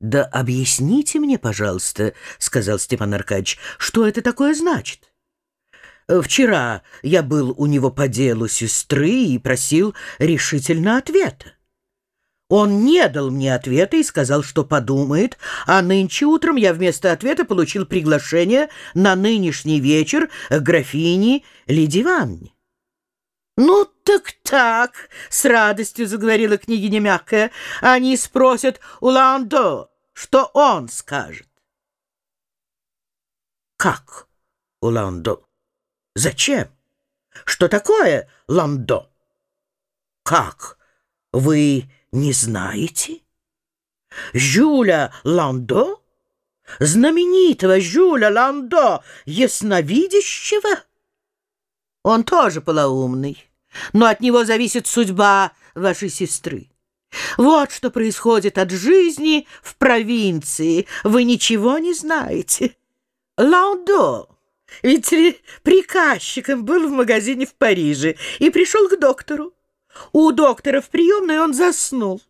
Да объясните мне, пожалуйста, — сказал Степан Аркадьевич, — что это такое значит? Вчера я был у него по делу сестры и просил решительно ответа. Он не дал мне ответа и сказал, что подумает, а нынче утром я вместо ответа получил приглашение на нынешний вечер к графине Лидии. «Ну так-так», — с радостью заговорила княгиня мягкая, — «они спросят у Ландо, что он скажет». «Как у Ландо? Зачем? Что такое Ландо? Как? Вы не знаете? Жюля Ландо? Знаменитого Жюля Ландо, ясновидящего? Он тоже полоумный, но от него зависит судьба вашей сестры. Вот что происходит от жизни в провинции. Вы ничего не знаете. Ландо ведь приказчиком был в магазине в Париже и пришел к доктору. У доктора в приемной он заснул.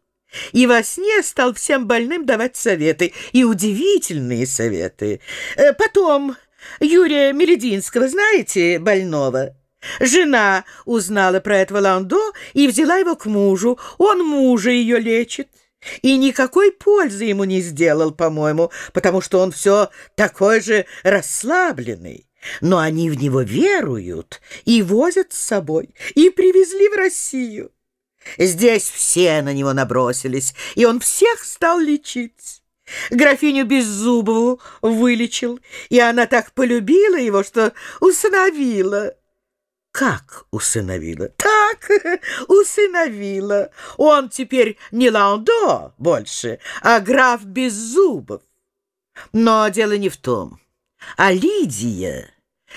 И во сне стал всем больным давать советы, и удивительные советы. Э, потом Юрия Мерединского, знаете, больного? Жена узнала про этого Ландо и взяла его к мужу. Он мужа ее лечит. И никакой пользы ему не сделал, по-моему, потому что он все такой же расслабленный. Но они в него веруют и возят с собой, и привезли в Россию. Здесь все на него набросились, и он всех стал лечить. Графиню Беззубову вылечил, и она так полюбила его, что усыновила. Как усыновила? Так, усыновила. Он теперь не Ландо больше, а граф Беззубов. Но дело не в том. А Лидия...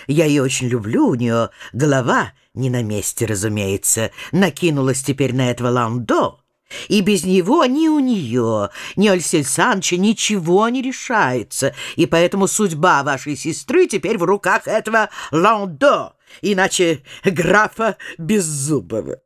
Я ее очень люблю, у нее голова не на месте, разумеется, накинулась теперь на этого Ландо, и без него ни у нее, ни Альсель Санча ничего не решается, и поэтому судьба вашей сестры теперь в руках этого Ландо, иначе графа Беззубова.